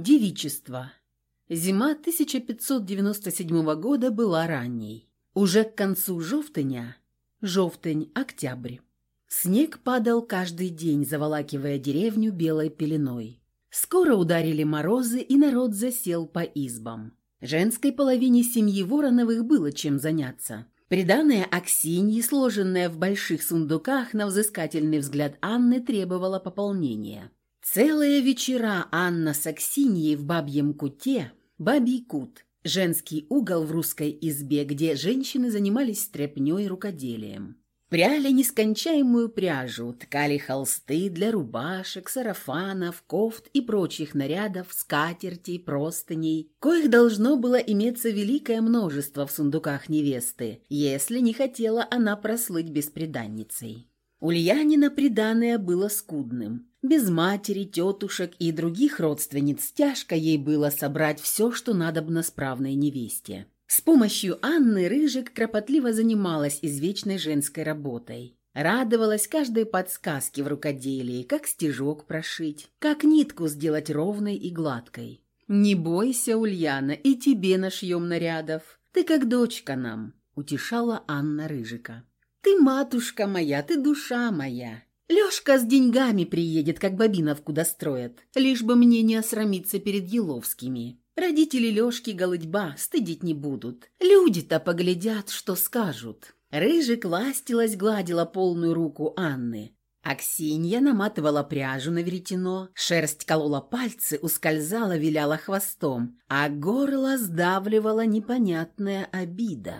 Девичество. Зима 1597 года была ранней. Уже к концу жовтыня, жовтень-октябрь, снег падал каждый день, заволакивая деревню белой пеленой. Скоро ударили морозы, и народ засел по избам. Женской половине семьи Вороновых было чем заняться. Приданное Аксиньи, сложенное в больших сундуках, на взыскательный взгляд Анны требовало пополнения. Целые вечера Анна с Аксиньей в бабьем куте, бабий кут, женский угол в русской избе, где женщины занимались стряпнёй и рукоделием. Пряли нескончаемую пряжу, ткали холсты для рубашек, сарафанов, кофт и прочих нарядов, скатертей, простыней, коих должно было иметься великое множество в сундуках невесты, если не хотела она прослыть бесприданницей. Ульянина приданое было скудным. Без матери, тетушек и других родственниц тяжко ей было собрать все, что надобно справной невесте. С помощью Анны Рыжик кропотливо занималась извечной женской работой. Радовалась каждой подсказке в рукоделии, как стежок прошить, как нитку сделать ровной и гладкой. «Не бойся, Ульяна, и тебе нашьем нарядов. Ты как дочка нам», — утешала Анна Рыжика. «Ты матушка моя, ты душа моя. Лёшка с деньгами приедет, как Бабиновку достроят, лишь бы мне не осрамиться перед Еловскими. Родители Лёшки голытьба стыдить не будут. Люди-то поглядят, что скажут». Рыжик ластилась, гладила полную руку Анны. Аксинья наматывала пряжу на веретено, шерсть колола пальцы, ускользала, виляла хвостом, а горло сдавливала непонятная обида.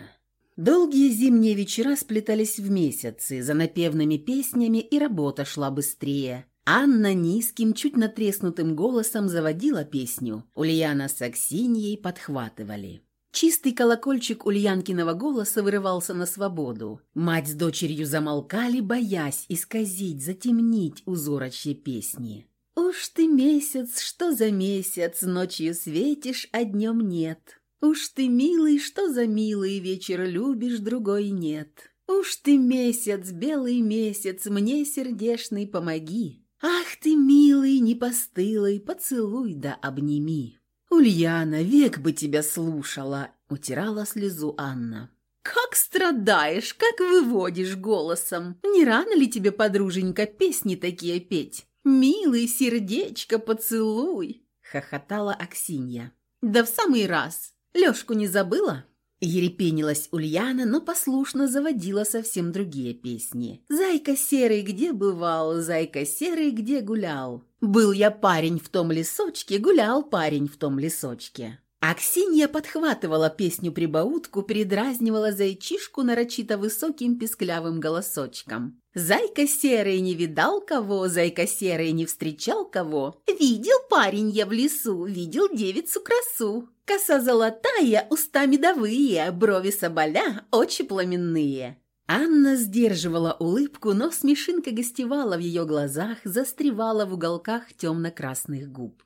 Долгие зимние вечера сплетались в месяцы, за напевными песнями, и работа шла быстрее. Анна низким, чуть натреснутым голосом заводила песню. Ульяна с Аксиньей подхватывали. Чистый колокольчик Ульянкиного голоса вырывался на свободу. Мать с дочерью замолкали, боясь исказить, затемнить узорочье песни. «Уж ты месяц, что за месяц, ночью светишь, а днем нет. Уж ты милый, что за милый вечер любишь, другой нет. Уж ты месяц, белый месяц, мне сердешный помоги. Ах ты, милый, непостылый, поцелуй да обними. Ульяна, век бы тебя слушала, утирала слезу Анна. Как страдаешь, как выводишь голосом. Не рано ли тебе, подруженька, песни такие петь? Милый, сердечко, поцелуй, хохотала Аксинья. Да в самый раз. Лёшку не забыла?» Ерепенилась Ульяна, но послушно заводила совсем другие песни. «Зайка серый, где бывал? Зайка серый, где гулял? Был я парень в том лесочке, гулял парень в том лесочке». Аксинья подхватывала песню-прибаутку, передразнивала зайчишку нарочито высоким песклявым голосочком. «Зайка серый не видал кого, зайка серый не встречал кого. Видел парень я в лесу, видел девицу-красу. Коса золотая, уста медовые, брови соболя, очи пламенные». Анна сдерживала улыбку, но смешинка гостевала в ее глазах, застревала в уголках темно-красных губ.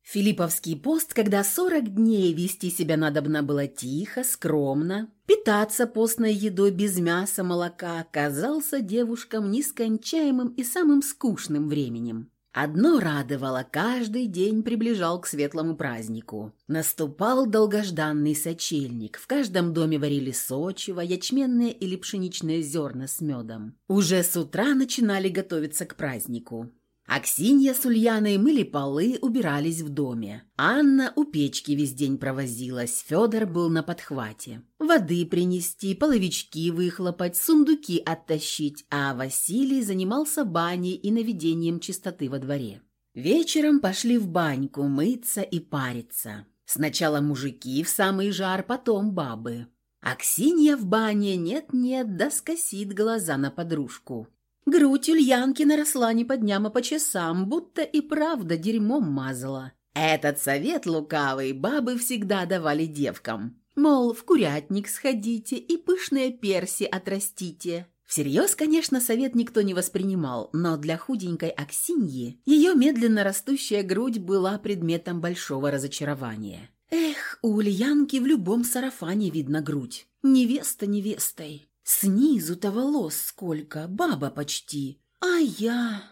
Филипповский пост, когда сорок дней вести себя надобно было тихо, скромно, питаться постной едой без мяса, молока, казался девушкам нескончаемым и самым скучным временем. Одно радовало, каждый день приближал к светлому празднику. Наступал долгожданный сочельник, в каждом доме варили сочево, ячменные или пшеничные зерна с медом. Уже с утра начинали готовиться к празднику. Аксинья с Ульяной мыли полы, убирались в доме. Анна у печки весь день провозилась, Федор был на подхвате. Воды принести, половички выхлопать, сундуки оттащить, а Василий занимался баней и наведением чистоты во дворе. Вечером пошли в баньку мыться и париться. Сначала мужики в самый жар, потом бабы. Аксинья в бане нет-нет, да скосит глаза на подружку. Грудь Ульянки наросла не по дням, а по часам, будто и правда дерьмом мазала. Этот совет лукавый бабы всегда давали девкам. Мол, в курятник сходите и пышные перси отрастите. Всерьез, конечно, совет никто не воспринимал, но для худенькой Аксиньи ее медленно растущая грудь была предметом большого разочарования. Эх, у Ульянки в любом сарафане видно грудь. Невеста невестой. Снизу-то волос сколько, баба почти. А я...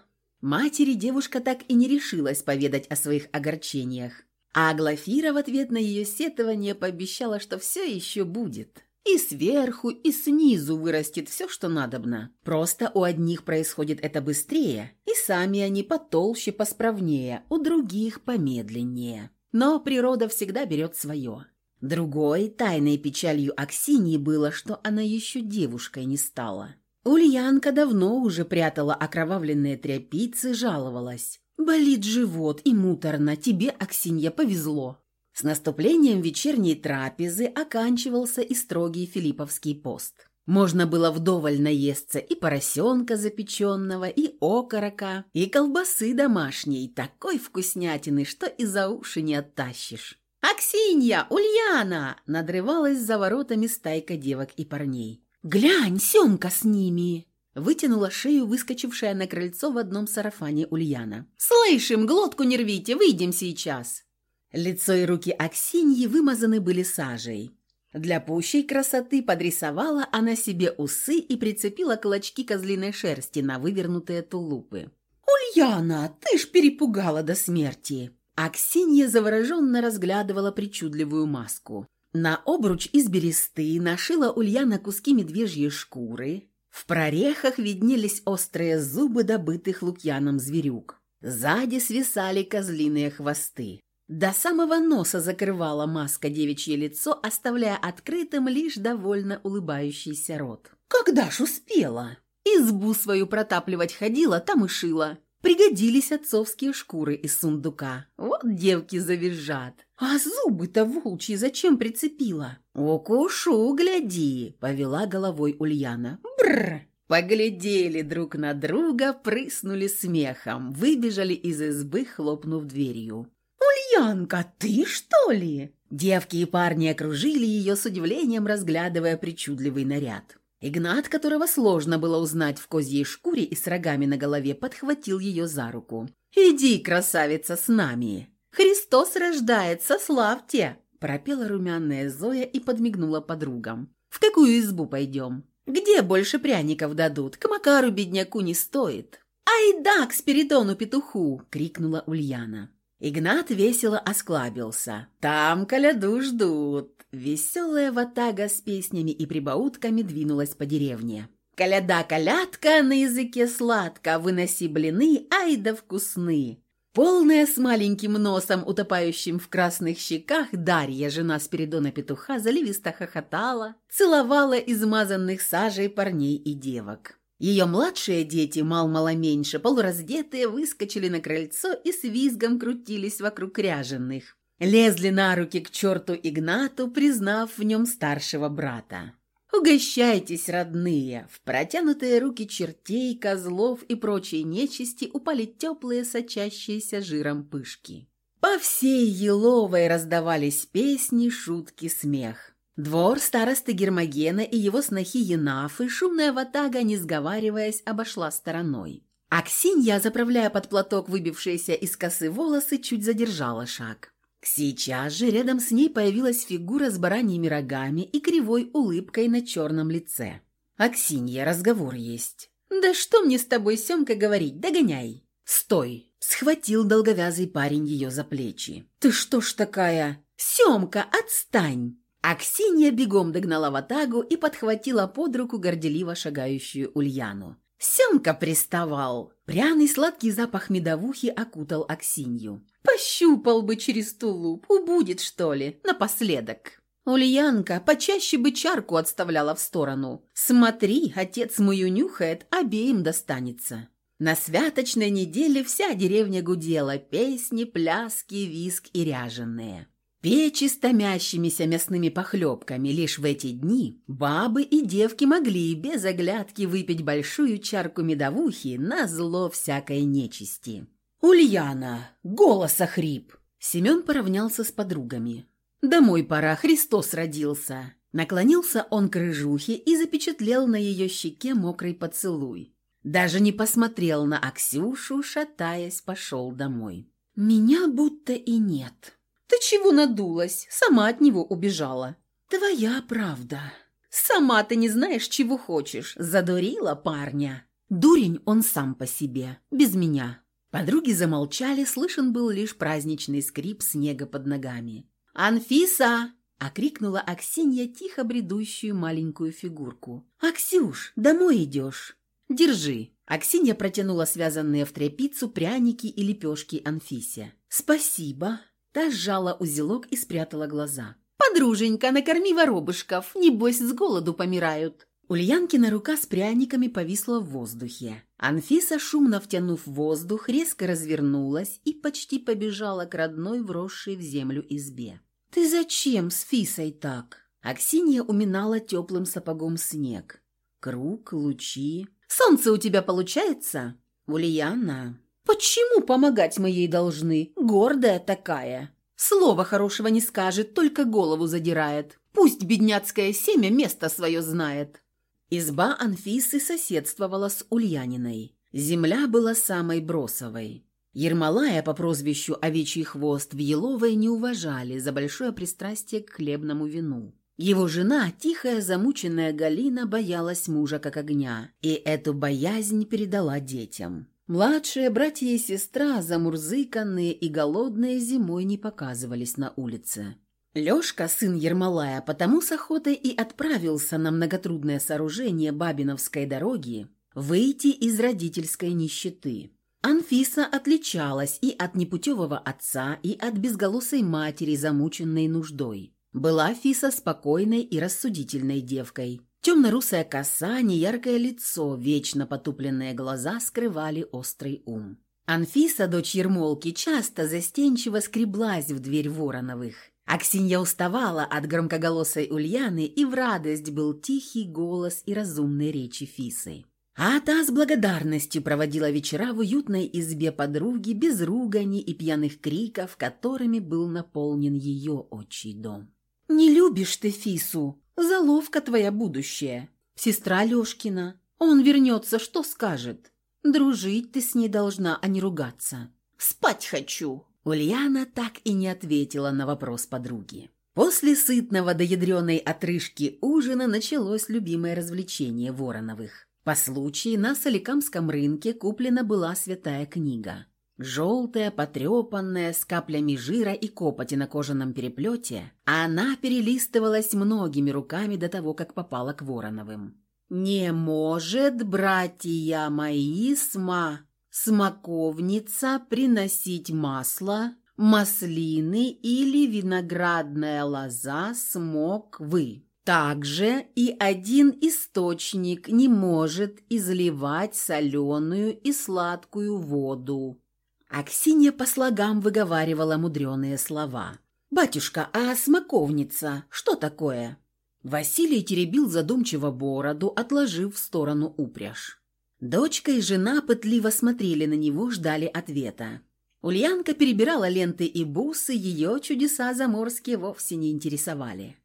Матери девушка так и не решилась поведать о своих огорчениях. А Глафира в ответ на ее сетование пообещала, что все еще будет. И сверху, и снизу вырастет все, что надобно. Просто у одних происходит это быстрее, и сами они потолще, посправнее, у других помедленнее. Но природа всегда берет свое. Другой тайной печалью Аксинии было, что она еще девушкой не стала. Ульянка давно уже прятала окровавленные тряпицы, жаловалась. «Болит живот и муторно, тебе, Аксинья, повезло». С наступлением вечерней трапезы оканчивался и строгий филипповский пост. Можно было вдоволь наесться и поросенка запеченного, и окорока, и колбасы домашней, такой вкуснятины, что и за уши не оттащишь. «Аксинья! Ульяна!» – надрывалась за воротами стайка девок и парней. «Глянь, Семка с ними!» Вытянула шею, выскочившая на крыльцо в одном сарафане Ульяна. «Слышим, глотку не рвите, выйдем сейчас!» Лицо и руки Аксиньи вымазаны были сажей. Для пущей красоты подрисовала она себе усы и прицепила клочки козлиной шерсти на вывернутые тулупы. «Ульяна, ты ж перепугала до смерти!» Аксинья завороженно разглядывала причудливую маску. На обруч из бересты нашила Ульяна куски медвежьей шкуры. В прорехах виднелись острые зубы добытых Лукьяном зверюк. Сзади свисали козлиные хвосты. До самого носа закрывала маска девичье лицо, оставляя открытым лишь довольно улыбающийся рот. «Когда ж успела?» Избу свою протапливать ходила, там и шила. Пригодились отцовские шкуры из сундука. Вот девки завизжат. А зубы-то волчьи зачем прицепила? «Укушу, гляди!» — повела головой Ульяна. Бррр! Поглядели друг на друга, прыснули смехом, выбежали из избы, хлопнув дверью. «Ульянка, ты что ли?» Девки и парни окружили ее с удивлением, разглядывая причудливый наряд. Игнат, которого сложно было узнать в козьей шкуре и с рогами на голове, подхватил ее за руку. «Иди, красавица, с нами! Христос рождается, славьте!» пропела румяная Зоя и подмигнула подругам. «В какую избу пойдем? Где больше пряников дадут? К Макару бедняку не стоит». «Ай да, к Спиридону петуху!» — крикнула Ульяна. Игнат весело осклабился. «Там коляду ждут!» Веселая ватага с песнями и прибаутками двинулась по деревне. «Коляда-колядка на языке сладко, выноси блины, ай да вкусны!» Полная с маленьким носом, утопающим в красных щеках, Дарья, жена Спиридона Петуха, заливисто хохотала, целовала измазанных сажей парней и девок. Ее младшие дети, мал-мало меньше, полураздетые, выскочили на крыльцо и с визгом крутились вокруг ряженых. Лезли на руки к черту Игнату, признав в нем старшего брата. «Угощайтесь, родные!» В протянутые руки чертей, козлов и прочей нечисти упали теплые, сочащиеся жиром пышки. По всей Еловой раздавались песни, шутки, смех. Двор старосты Гермогена и его снохи Енафы шумная ватага, не сговариваясь, обошла стороной. Аксинья, заправляя под платок выбившиеся из косы волосы, чуть задержала шаг. Сейчас же рядом с ней появилась фигура с бараньими рогами и кривой улыбкой на черном лице. «Аксинья, разговор есть». «Да что мне с тобой, Семка, говорить? Догоняй!» «Стой!» — схватил долговязый парень ее за плечи. «Ты что ж такая?» «Семка, отстань!» Аксинья бегом догнала Ватагу и подхватила под руку горделиво шагающую Ульяну. Семка приставал. Пряный сладкий запах медовухи окутал Аксинью. «Пощупал бы через тулуп, убудет, что ли, напоследок». Ульянка почаще бы чарку отставляла в сторону. «Смотри, отец мой унюхает, обеим достанется». На святочной неделе вся деревня гудела, песни, пляски, виск и ряженые. Печи с томящимися мясными похлебками лишь в эти дни бабы и девки могли без оглядки выпить большую чарку медовухи на зло всякой нечисти. «Ульяна! Голос охрип!» Семен поравнялся с подругами. «Домой пора, Христос родился!» Наклонился он к рыжухе и запечатлел на ее щеке мокрый поцелуй. Даже не посмотрел на Аксюшу, шатаясь, пошел домой. «Меня будто и нет», «Ты чего надулась? Сама от него убежала». «Твоя правда. Сама ты не знаешь, чего хочешь. Задурила парня». Дурень он сам по себе, без меня». Подруги замолчали, слышен был лишь праздничный скрип снега под ногами. «Анфиса!» — окрикнула Аксинья тихо бредущую маленькую фигурку. «Аксюш, домой идешь?» «Держи». Аксинья протянула связанные в тряпицу пряники и лепешки Анфисе. «Спасибо». Та сжала узелок и спрятала глаза. «Подруженька, накорми воробушков, небось с голоду помирают». Ульянкина рука с пряниками повисла в воздухе. Анфиса, шумно втянув воздух, резко развернулась и почти побежала к родной, вросшей в землю избе. «Ты зачем с Фисой так?» Аксинья уминала теплым сапогом снег. Круг, лучи. «Солнце у тебя получается?» «Ульяна, почему помогать мы ей должны? Гордая такая. Слова хорошего не скажет, только голову задирает. Пусть бедняцкое семя место свое знает». Изба Анфисы соседствовала с Ульяниной. Земля была самой бросовой. Ермолая по прозвищу Овечий хвост в Еловой не уважали за большое пристрастие к хлебному вину. Его жена, тихая замученная Галина, боялась мужа как огня, и эту боязнь передала детям. Младшие братья и сестра, замурзыканные и голодные, зимой не показывались на улице. Лёшка, сын Ермолая, потому с охотой и отправился на многотрудное сооружение Бабиновской дороги выйти из родительской нищеты. Анфиса отличалась и от непутевого отца, и от безголосой матери, замученной нуждой. Была Фиса спокойной и рассудительной девкой. Темно-русая коса, неяркое лицо, вечно потупленные глаза скрывали острый ум. Анфиса, дочь Ермолки, часто застенчиво скреблась в дверь Вороновых. Аксинья уставала от громкоголосой Ульяны, и в радость был тихий голос и разумные речи Фисы. А та с благодарностью проводила вечера в уютной избе подруги без ругани и пьяных криков, которыми был наполнен ее отчий дом. «Не любишь ты Фису, заловка твоя будущее. Сестра Лешкина, он вернется, что скажет? Дружить ты с ней должна, а не ругаться. Спать хочу!» Ульяна так и не ответила на вопрос подруги. После сытного до ядреной отрыжки ужина началось любимое развлечение Вороновых. По случаю на Соликамском рынке куплена была святая книга. Желтая, потрепанная, с каплями жира и копоти на кожаном переплете, она перелистывалась многими руками до того, как попала к Вороновым. «Не может, братья мои, сма...» смоковница приносить масло, маслины или виноградная лоза смог вы. Также и один источник не может изливать соленую и сладкую воду. Аксинья по слогам выговаривала мудреные слова. «Батюшка, а смоковница что такое?» Василий теребил задумчиво бороду, отложив в сторону упряжь. Дочка и жена пытливо смотрели на него, ждали ответа. Ульянка перебирала ленты и бусы, ее чудеса заморские вовсе не интересовали.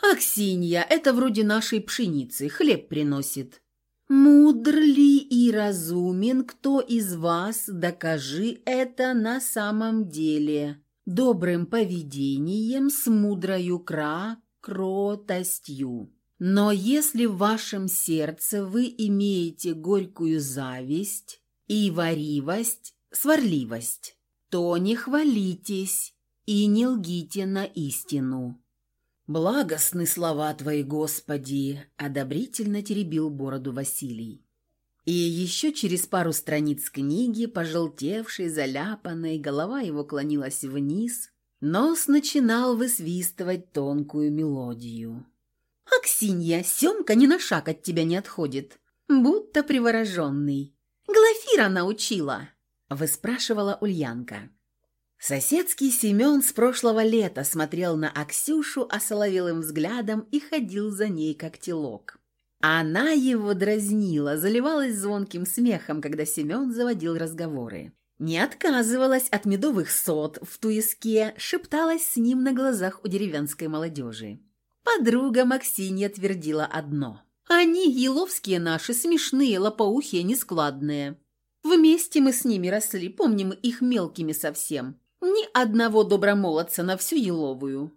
«Аксинья, это вроде нашей пшеницы, хлеб приносит». «Мудр ли и разумен кто из вас, докажи это на самом деле, добрым поведением с мудрою кра кротостью». Но если в вашем сердце вы имеете горькую зависть и варивость, сварливость, то не хвалитесь и не лгите на истину. «Благостны слова Твои, Господи!» — одобрительно теребил бороду Василий. И еще через пару страниц книги, пожелтевшей, заляпанной, голова его клонилась вниз, нос начинал высвистывать тонкую мелодию. «Аксинья, Семка ни на шаг от тебя не отходит, будто привороженный. Глафира научила!» – выспрашивала Ульянка. Соседский Семен с прошлого лета смотрел на Аксюшу осоловелым взглядом и ходил за ней, как телок. Она его дразнила, заливалась звонким смехом, когда Семен заводил разговоры. Не отказывалась от медовых сот в туиске, шепталась с ним на глазах у деревенской молодежи. Подруга Максинья твердила одно. «Они, еловские наши, смешные, лопоухие, нескладные. Вместе мы с ними росли, помним их мелкими совсем. Ни одного добромолодца на всю еловую».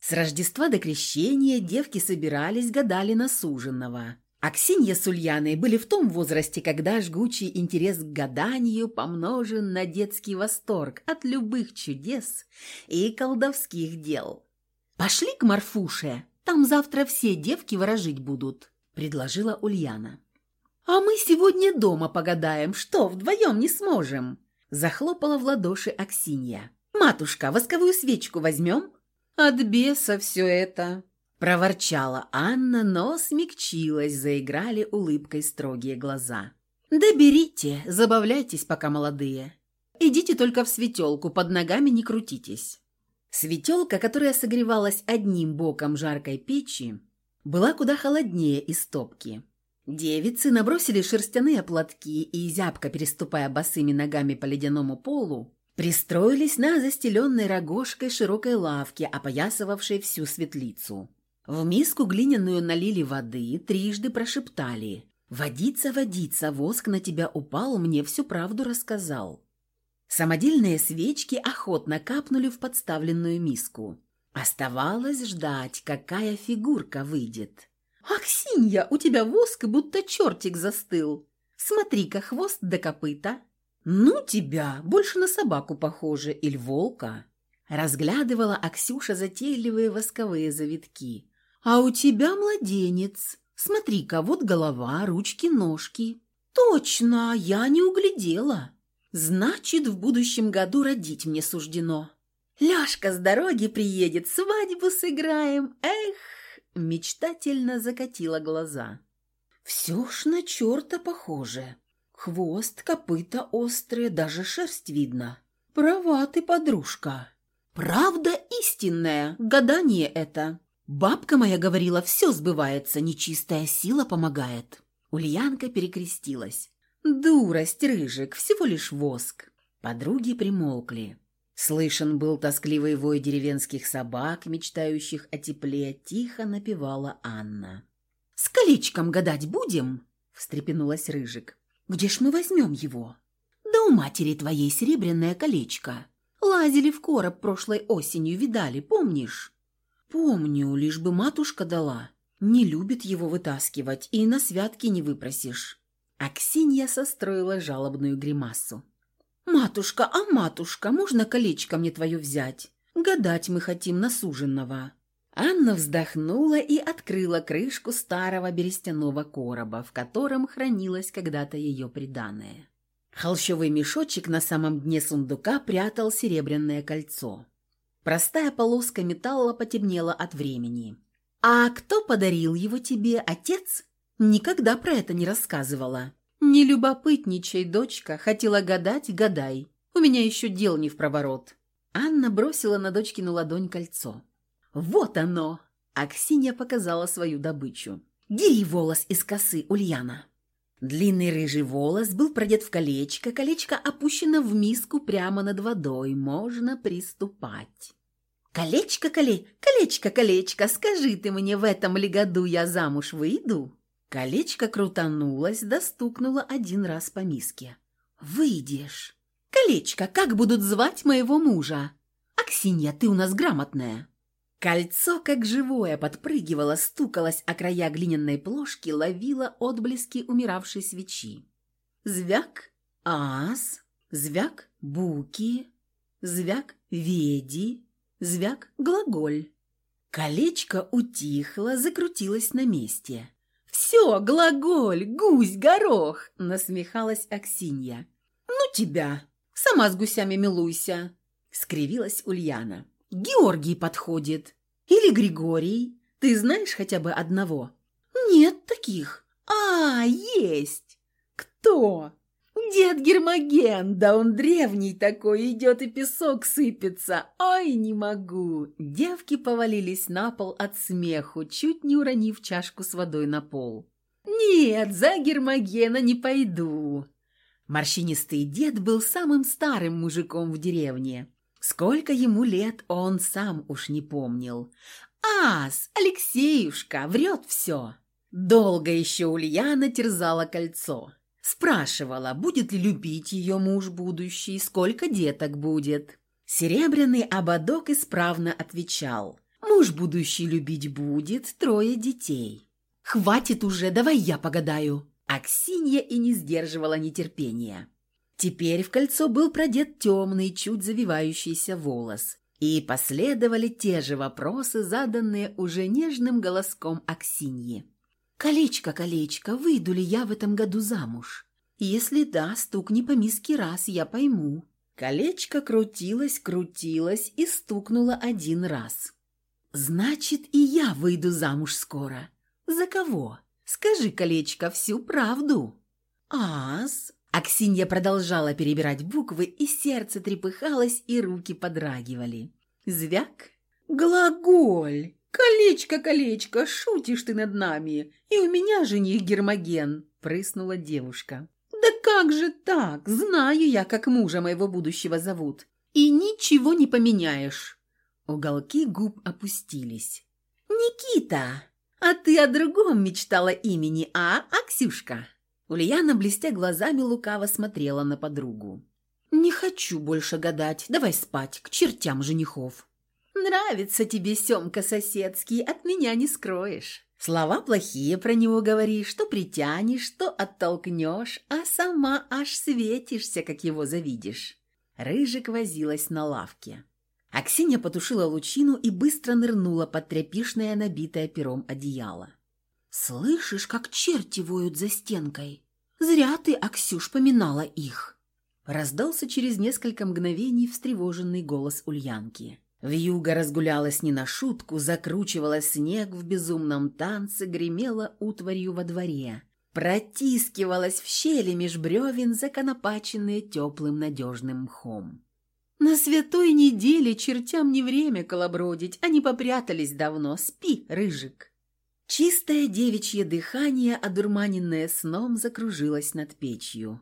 С Рождества до Крещения девки собирались, гадали на суженого. Аксинья с Ульяной были в том возрасте, когда жгучий интерес к гаданию помножен на детский восторг от любых чудес и колдовских дел. «Пошли к Марфуше, там завтра все девки ворожить будут», – предложила Ульяна. «А мы сегодня дома погадаем, что, вдвоем не сможем?» – захлопала в ладоши Аксинья. «Матушка, восковую свечку возьмем?» «От беса все это», Проворчала Анна, но смягчилась, заиграли улыбкой строгие глаза. «Да берите, забавляйтесь, пока молодые. Идите только в светелку, под ногами не крутитесь». Светелка, которая согревалась одним боком жаркой печи, была куда холоднее из топки. Девицы набросили шерстяные платки и, зябко переступая босыми ногами по ледяному полу, пристроились на застеленной рогожкой широкой лавке, опоясывавшей всю светлицу. В миску глиняную налили воды, трижды прошептали. «Водица, водица, воск на тебя упал, мне всю правду рассказал». Самодельные свечки охотно капнули в подставленную миску. Оставалось ждать, какая фигурка выйдет. «Аксинья, у тебя воск, будто чертик застыл. Смотри-ка, хвост до копыта». «Ну тебя, больше на собаку похоже, или волка». Разглядывала Аксюша затейливые восковые завитки. «А у тебя младенец. Смотри-ка, вот голова, ручки, ножки». «Точно, я не углядела. Значит, в будущем году родить мне суждено. Ляшка с дороги приедет, свадьбу сыграем. Эх!» Мечтательно закатила глаза. «Все ж на черта похоже. Хвост, копыта острые, даже шерсть видно. Права ты, подружка. Правда истинная, гадание это. Бабка моя говорила, все сбывается, нечистая сила помогает. Ульянка перекрестилась. Дурость, рыжик, всего лишь воск. Подруги примолкли. Слышен был тоскливый вой деревенских собак, мечтающих о тепле, тихо напевала Анна. «С колечком гадать будем?» – встрепенулась Рыжик. «Где ж мы возьмем его?» «Да у матери твоей серебряное колечко. Лазили в короб прошлой осенью, видали, помнишь?» «Помню, лишь бы матушка дала. Не любит его вытаскивать, и на святки не выпросишь». Аксинья состроила жалобную гримасу. «Матушка, а матушка, можно колечко мне твое взять? Гадать мы хотим на суженного». Анна вздохнула и открыла крышку старого берестяного короба, в котором хранилось когда-то ее приданое. Холщовый мешочек на самом дне сундука прятал серебряное кольцо. Простая полоска металла потемнела от времени. «А кто подарил его тебе, отец?» Никогда про это не рассказывала. «Не любопытничай, дочка, хотела гадать, гадай. У меня еще дел не в проворот». Анна бросила на дочкину ладонь кольцо. «Вот оно!» Аксинья показала свою добычу. «Дери волос из косы, Ульяна!» Длинный рыжий волос был продет в колечко, колечко опущено в миску прямо над водой, можно приступать. «Колечко, коле... колечко, колечко, скажи ты мне, в этом ли году я замуж выйду?» Колечко крутанулось, достукнуло один раз по миске. «Выйдешь!» «Колечко, как будут звать моего мужа?» «Аксинья, ты у нас грамотная!» Кольцо, как живое, подпрыгивало, стукалось о края глиняной плошки, ловило отблески умиравшей свечи. Звяк, ас, звяк, буки, звяк, веди, звяк, глаголь. Колечко утихло, закрутилось на месте. «Все, глаголь, гусь, горох!» — насмехалась Аксинья. «Ну тебя! Сама с гусями милуйся!» — скривилась Ульяна. Георгий подходит. Или Григорий. Ты знаешь хотя бы одного? Нет таких. А, есть. Кто? Дед Гермоген, да он древний такой, идет и песок сыпется. Ой, не могу. Девки повалились на пол от смеху, чуть не уронив чашку с водой на пол. Нет, за Гермогена не пойду. Морщинистый дед был самым старым мужиком в деревне. Сколько ему лет, он сам уж не помнил. «Ас, Алексеюшка, врет все!» Долго еще Ульяна терзала кольцо. Спрашивала, будет ли любить ее муж будущий, сколько деток будет. Серебряный ободок исправно отвечал. Муж будущий любить будет, трое детей. «Хватит уже, давай я погадаю!» Аксинья и не сдерживала нетерпения. Теперь в кольцо был продет темный, чуть завивающийся волос. И последовали те же вопросы, заданные уже нежным голоском Аксиньи. «Колечко, колечко, выйду ли я в этом году замуж? Если да, стукни по миске раз, я пойму». Колечко крутилось, крутилось и стукнуло один раз. «Значит, и я выйду замуж скоро. За кого? Скажи, колечко, всю правду». «Ас?» Аксинья продолжала перебирать буквы, и сердце трепыхалось, и руки подрагивали. Звяк. «Глаголь! Колечко, колечко, шутишь ты над нами! И у меня жених Гермоген!» – прыснула девушка. «Да как же так? Знаю я, как мужа моего будущего зовут. И ничего не поменяешь!» Уголки губ опустились. «Никита! А ты о другом мечтала имени, а, Аксюшка?» Ульяна, блестя глазами, лукаво смотрела на подругу. «Не хочу больше гадать. Давай спать, к чертям женихов». «Нравится тебе Семка соседский, от меня не скроешь. Слова плохие про него говоришь, что притянешь, что оттолкнешь, а сама аж светишься, как его завидишь». Рыжик возилась на лавке. Аксинья потушила лучину и быстро нырнула под тряпишное, набитое пером одеяло. «Слышишь, как черти воют за стенкой? Зря ты, Аксюш, поминала их!» Раздался через несколько мгновений встревоженный голос Ульянки. Вьюга разгулялась не на шутку, закручивала снег в безумном танце, гремела утварью во дворе. Протискивалась в щели меж бревен, законопаченные теплым надежным мхом. На святой неделе чертям не время колобродить, они попрятались давно. Спи, рыжик. Чистое девичье дыхание, одурманенное сном, закружилось над печью.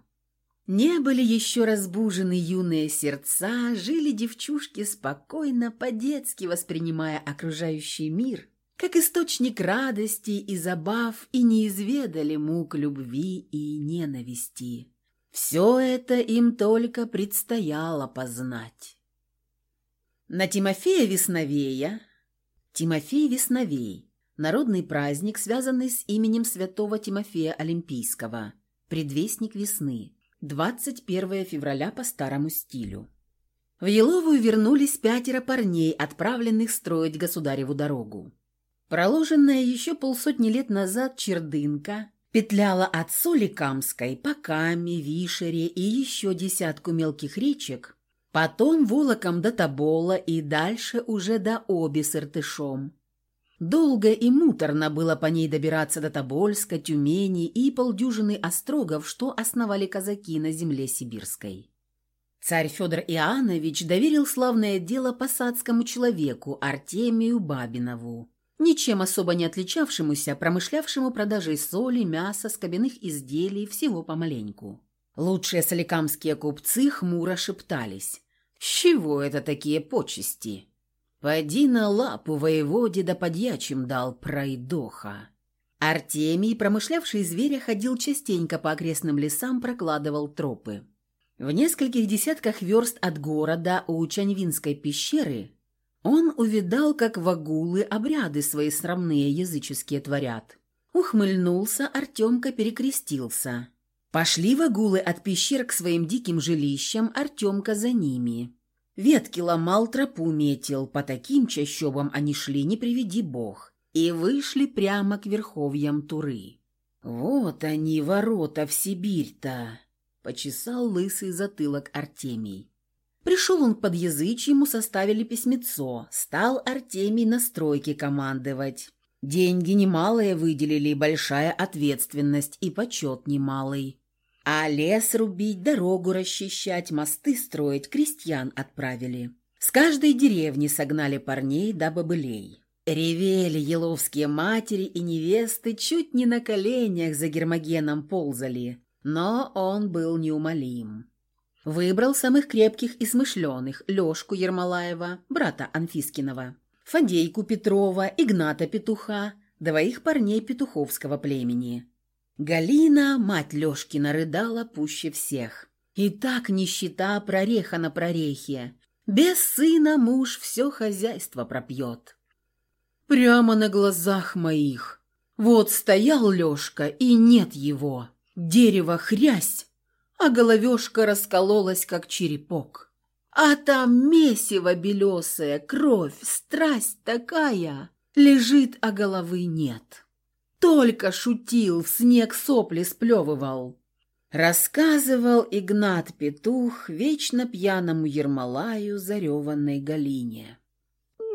Не были еще разбужены юные сердца, жили девчушки спокойно, по-детски воспринимая окружающий мир, как источник радости и забав, и не изведали мук любви и ненависти. Все это им только предстояло познать. На Тимофея Весновея Тимофей Весновей – народный праздник, связанный с именем святого Тимофея Олимпийского, предвестник весны – 21 февраля по старому стилю. В Еловую вернулись пятеро парней, отправленных строить государеву дорогу. Проложенная еще полсотни лет назад чердынка петляла от Соликамской по Каме, Вишере и еще десятку мелких речек, потом Волоком до Тобола и дальше уже до Оби с Иртышом, Долго и муторно было по ней добираться до Тобольска, Тюмени и полдюжины острогов, что основали казаки на земле сибирской. Царь Федор Иоаннович доверил славное дело посадскому человеку Артемию Бабинову, ничем особо не отличавшемуся, промышлявшему продажей соли, мяса, скобяных изделий, всего помаленьку. Лучшие соликамские купцы хмуро шептались. «С чего это такие почести?» Поди на лапу воеводе да подьячим дал пройдоха. Артемий, промышлявший зверя, ходил частенько по окрестным лесам, прокладывал тропы. В нескольких десятках верст от города у Чаньвинской пещеры он увидал, как вагулы обряды свои срамные языческие творят. Ухмыльнулся, Артемка перекрестился. Пошли вагулы от пещер к своим диким жилищам, Артемка за ними. Ветки ломал, тропу метил, по таким чащобам они шли, не приведи бог, и вышли прямо к верховьям Туры. «Вот они, ворота в Сибирь-то!» — почесал лысый затылок Артемий. Пришел он под языч, ему составили письмецо, стал Артемий на стройке командовать. Деньги немалые выделили, большая ответственность и почет немалый. А лес рубить, дорогу расчищать, мосты строить крестьян отправили. С каждой деревни согнали парней да бобылей. Ревели еловские матери и невесты, чуть не на коленях за Гермогеном ползали, но он был неумолим. Выбрал самых крепких и смышленых Лешку Ермолаева, брата Анфискинова, Фадейку Петрова, Игната Петуха, двоих парней петуховского племени – Галина, мать Лёшкина, рыдала пуще всех. И так нищета прореха на прорехе. Без сына муж все хозяйство пропьет. Прямо на глазах моих. Вот стоял Лёшка, и нет его. Дерево хрясь, а головешка раскололась, как черепок. А там месиво белесое, кровь, страсть такая, лежит, а головы нет. Только шутил, в снег сопли сплевывал. Рассказывал Игнат Петух вечно пьяному Ермолаю зареванной Галине.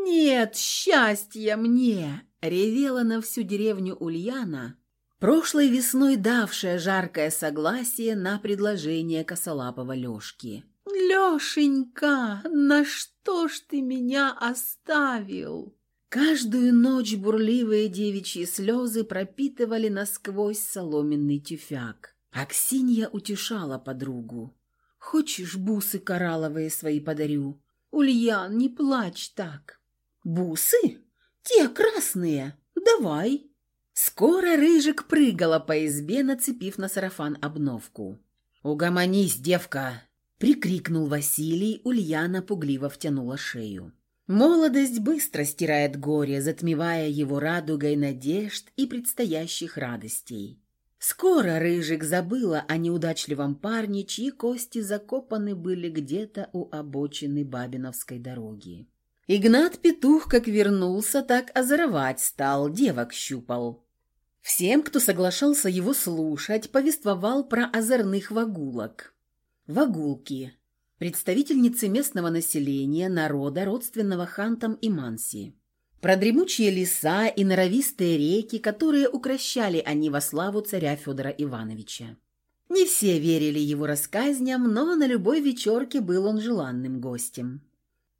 «Нет счастья мне!» — ревела на всю деревню Ульяна, прошлой весной давшая жаркое согласие на предложение косолапого Лешки. «Лешенька, на что ж ты меня оставил?» Каждую ночь бурливые девичьи слезы пропитывали насквозь соломенный тюфяк. Аксинья утешала подругу. «Хочешь, бусы коралловые свои подарю? Ульян, не плачь так!» «Бусы? Те красные! Давай!» Скоро Рыжик прыгала по избе, нацепив на сарафан обновку. «Угомонись, девка!» — прикрикнул Василий, Ульяна пугливо втянула шею. Молодость быстро стирает горе, затмевая его радугой надежд и предстоящих радостей. Скоро Рыжик забыла о неудачливом парне, чьи кости закопаны были где-то у обочины Бабиновской дороги. Игнат Петух как вернулся, так озоровать стал, девок щупал. Всем, кто соглашался его слушать, повествовал про озорных вагулок. Вагулки представительницы местного населения, народа, родственного хантам и манси. Про дремучие леса и норовистые реки, которые укращали они во славу царя Федора Ивановича. Не все верили его рассказням, но на любой вечерке был он желанным гостем.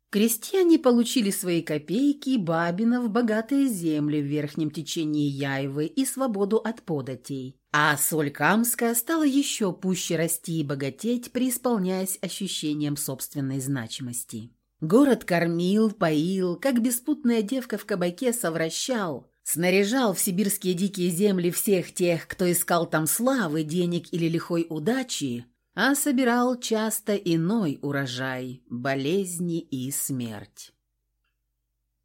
Крестьяне получили свои копейки, Бабинов, богатые земли в верхнем течении Яйвы и свободу от податей. А соль Камская стала еще пуще расти и богатеть, преисполняясь ощущением собственной значимости. Город кормил, поил, как беспутная девка в кабаке совращал, снаряжал в сибирские дикие земли всех тех, кто искал там славы, денег или лихой удачи, а собирал часто иной урожай, болезни и смерть.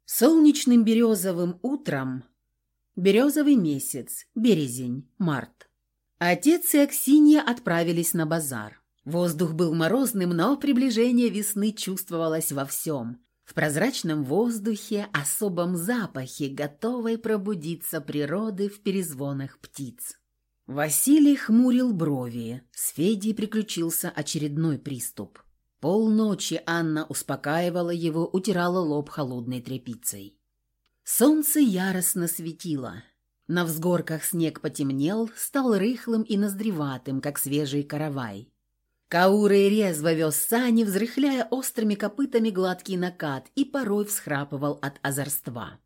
Солнечным березовым утром Березовый месяц, березень, март. Отец и Аксинья отправились на базар. Воздух был морозным, но приближение весны чувствовалось во всем. В прозрачном воздухе, особом запахе, готовой пробудиться природы в перезвонах птиц. Василий хмурил брови. С Федей приключился очередной приступ. Полночи Анна успокаивала его, утирала лоб холодной тряпицей. Солнце яростно светило. На взгорках снег потемнел, стал рыхлым и ноздреватым, как свежий каравай. Кауры резво вез сани, взрыхляя острыми копытами гладкий накат, и порой всхрапывал от озорства.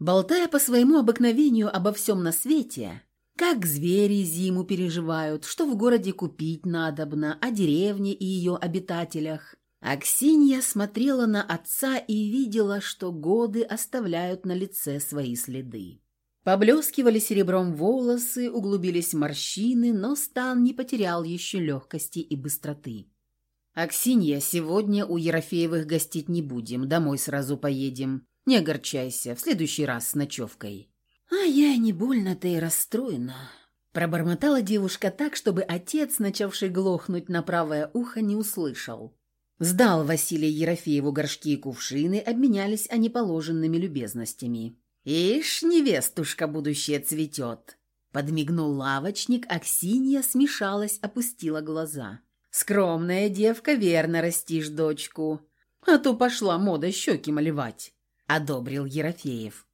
Болтая по своему обыкновению обо всем на свете, как звери зиму переживают, что в городе купить надобно, о деревне и ее обитателях, Аксинья смотрела на отца и видела, что годы оставляют на лице свои следы. Поблескивали серебром волосы, углубились морщины, но стан не потерял еще легкости и быстроты. «Аксинья, сегодня у Ерофеевых гостить не будем, домой сразу поедем. Не огорчайся, в следующий раз с ночевкой». «А я не больно-то и расстроена», — пробормотала девушка так, чтобы отец, начавший глохнуть на правое ухо, не услышал. Сдал Василий Ерофееву горшки и кувшины, обменялись они положенными любезностями. «Ишь, невестушка будущее цветет!» Подмигнул лавочник, Аксинья смешалась, опустила глаза. «Скромная девка, верно растишь дочку, а то пошла мода щеки малевать», — одобрил Ерофеев.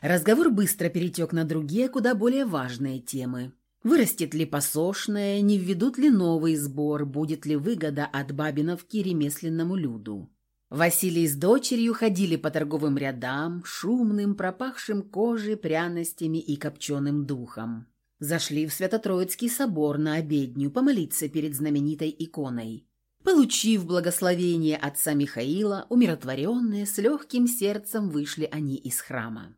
Разговор быстро перетек на другие, куда более важные темы. Вырастет ли посошное, не введут ли новый сбор, будет ли выгода от Бабиновки ремесленному люду. Василий с дочерью ходили по торговым рядам, шумным, пропахшим кожей, пряностями и копченым духом. Зашли в Свято-Троицкий собор на обедню помолиться перед знаменитой иконой. Получив благословение отца Михаила, умиротворенные, с легким сердцем вышли они из храма.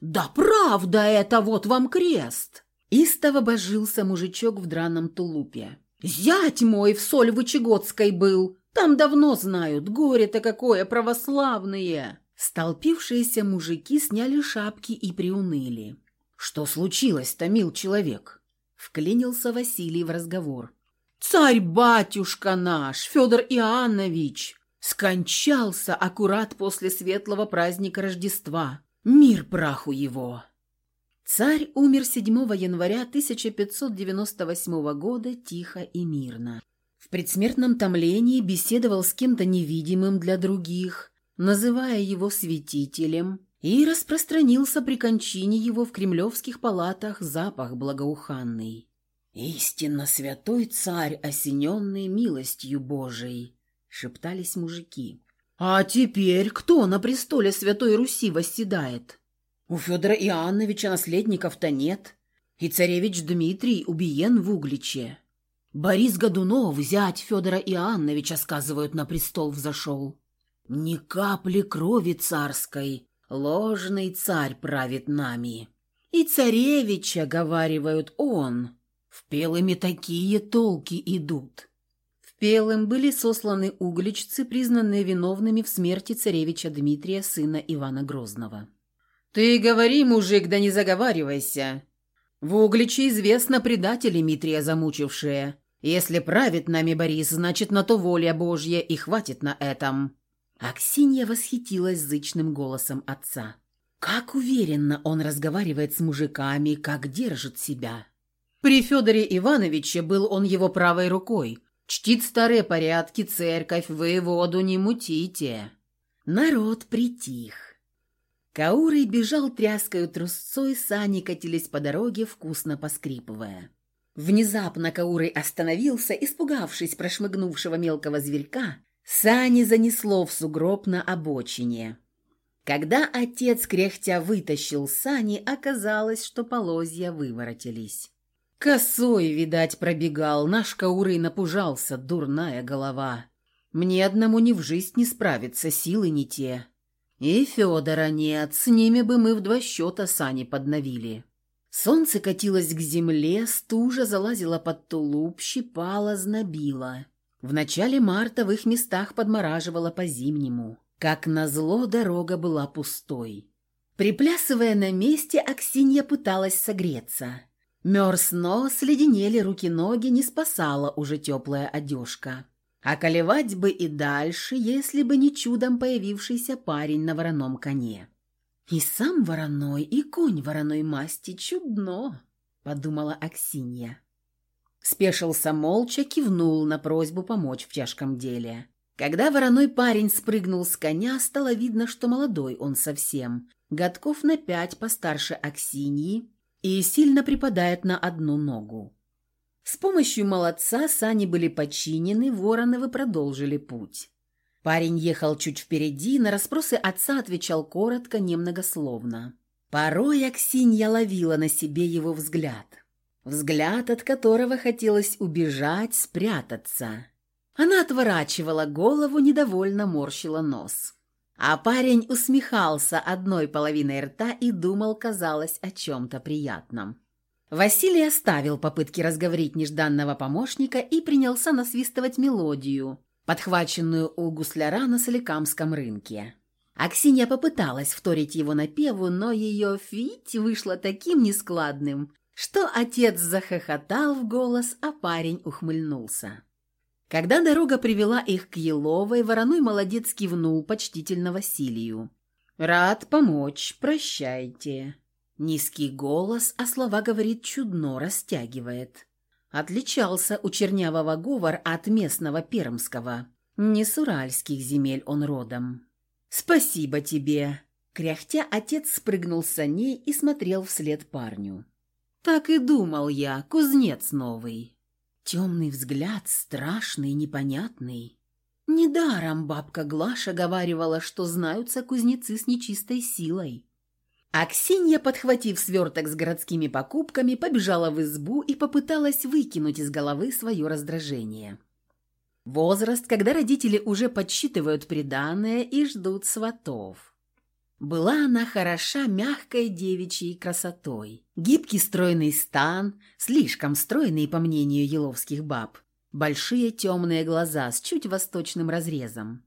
«Да правда это, вот вам крест!» Истово божился мужичок в драном тулупе. «Зять мой в соль Вычегодской был! Там давно знают, горе-то какое православные!» Столпившиеся мужики сняли шапки и приуныли. «Что случилось-то, мил человек?» Вклинился Василий в разговор. «Царь-батюшка наш, Федор Иоаннович, скончался аккурат после светлого праздника Рождества. Мир праху его!» Царь умер 7 января 1598 года тихо и мирно. В предсмертном томлении беседовал с кем-то невидимым для других, называя его святителем, и распространился при кончине его в кремлевских палатах запах благоуханный. «Истинно святой царь, осененный милостью Божией», — шептались мужики. «А теперь кто на престоле Святой Руси восседает?» У Федора Иоанновича наследников-то нет, и царевич Дмитрий убиен в Угличе. Борис Годунов, зять Федора Иоанновича, сказывают, на престол взошел. Ни капли крови царской, ложный царь правит нами. И царевича, говаривают, он. В Пелыме такие толки идут. В Пелым были сосланы угличцы, признанные виновными в смерти царевича Дмитрия, сына Ивана Грозного. «Ты говори, мужик, да не заговаривайся. В Угличе известно предатели Митрия замучившие. Если правит нами Борис, значит, на то воля Божья и хватит на этом». Аксинья восхитилась зычным голосом отца. Как уверенно он разговаривает с мужиками, как держит себя. При Федоре Ивановиче был он его правой рукой. Чтит старые порядки, церковь, вы воду не мутите. Народ притих. Каурый бежал тряскою трусцой, сани катились по дороге, вкусно поскрипывая. Внезапно Каурый остановился, испугавшись прошмыгнувшего мелкого зверька, сани занесло в сугроб на обочине. Когда отец кряхтя вытащил сани, оказалось, что полозья выворотились. Косой, видать, пробегал, наш Каурый напужался, дурная голова. Мне одному ни в жизнь не справиться, силы не те. И Федора нет, с ними бы мы в два счета сани подновили. Солнце катилось к земле, стужа залазила под тулуп, щипала, знобила. В начале марта в их местах подмораживала по-зимнему. Как назло, дорога была пустой. Приплясывая на месте, Аксинья пыталась согреться. Мерз нос, леденели руки-ноги, не спасала уже теплая одежка. А колевать бы и дальше, если бы не чудом появившийся парень на вороном коне. «И сам вороной, и конь вороной масти чудно», — подумала Аксинья. Спешился молча, кивнул на просьбу помочь в тяжком деле. Когда вороной парень спрыгнул с коня, стало видно, что молодой он совсем, годков на пять постарше Аксиньи и сильно припадает на одну ногу. С помощью молодца сани были починены, Вороновы продолжили путь. Парень ехал чуть впереди, на расспросы отца отвечал коротко, немногословно. Порой Аксинья ловила на себе его взгляд. Взгляд, от которого хотелось убежать, спрятаться. Она отворачивала голову, недовольно морщила нос. А парень усмехался одной половиной рта и думал, казалось, о чем-то приятном. Василий оставил попытки разговорить нежданного помощника и принялся насвистывать мелодию, подхваченную у гусляра на Соликамском рынке. Аксинья попыталась вторить его напеву, но ее фить вышло таким нескладным, что отец захохотал в голос, а парень ухмыльнулся. Когда дорога привела их к Еловой, вороной молодец кивнул почтительно Василию. «Рад помочь, прощайте». Низкий голос, а слова говорит чудно, растягивает. Отличался у чернявого говор от местного пермского. Не с уральских земель он родом. «Спасибо тебе!» Кряхтя, отец спрыгнул с саней и смотрел вслед парню. «Так и думал я, кузнец новый». Темный взгляд, страшный, непонятный. Недаром бабка Глаша говаривала, что знаются кузнецы с нечистой силой. Аксинья, подхватив сверток с городскими покупками, побежала в избу и попыталась выкинуть из головы свое раздражение. Возраст, когда родители уже подсчитывают приданое и ждут сватов. Была она хороша мягкой девичьей красотой. Гибкий стройный стан, слишком стройный, по мнению еловских баб. Большие темные глаза с чуть восточным разрезом.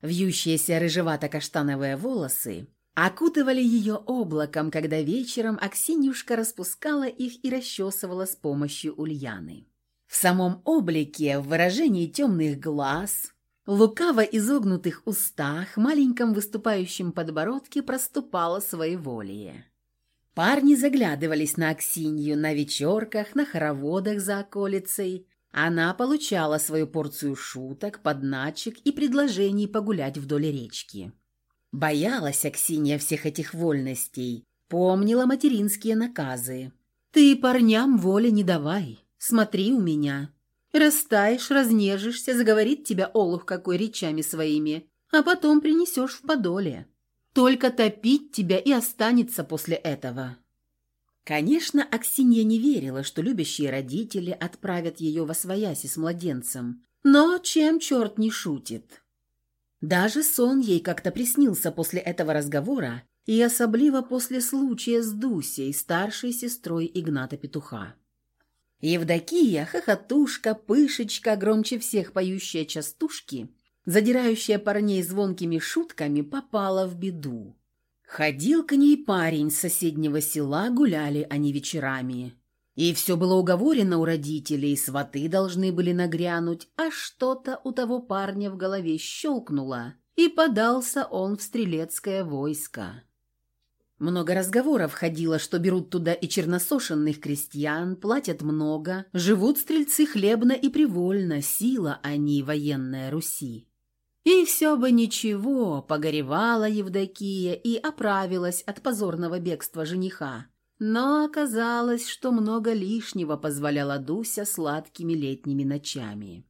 Вьющиеся рыжевато-каштановые волосы – окутывали ее облаком, когда вечером Аксиньюшка распускала их и расчесывала с помощью Ульяны. В самом облике, в выражении темных глаз, лукаво изогнутых устах, маленьком выступающем подбородке проступало своеволие. Парни заглядывались на Аксинью на вечерках, на хороводах за околицей. Она получала свою порцию шуток, подначек и предложений погулять вдоль речки. Боялась Аксинья всех этих вольностей, помнила материнские наказы. «Ты парням воли не давай, смотри у меня. Растаешь, разнежишься, заговорит тебя олух какой речами своими, а потом принесешь в подоле». Только топить тебя и останется после этого». Конечно, Аксинья не верила, что любящие родители отправят ее во свояси с младенцем. Но чем черт не шутит? Даже сон ей как-то приснился после этого разговора, и особливо после случая с Дусей, старшей сестрой Игната Петуха. Евдокия, хохотушка, пышечка, громче всех поющая частушки, задирающая парней звонкими шутками, попала в беду. Ходил к ней парень с соседнего села, гуляли они вечерами. И все было уговорено у родителей, сваты должны были нагрянуть, а что-то у того парня в голове щелкнуло, и подался он в стрелецкое войско. Много разговоров ходило, что берут туда и черносошенных крестьян, платят много, живут стрельцы хлебно и привольно, сила они, военная Руси. И все бы ничего, погоревала Евдокия и оправилась от позорного бегства жениха. Но оказалось, что много лишнего позволяла Дуся сладкими летними ночами.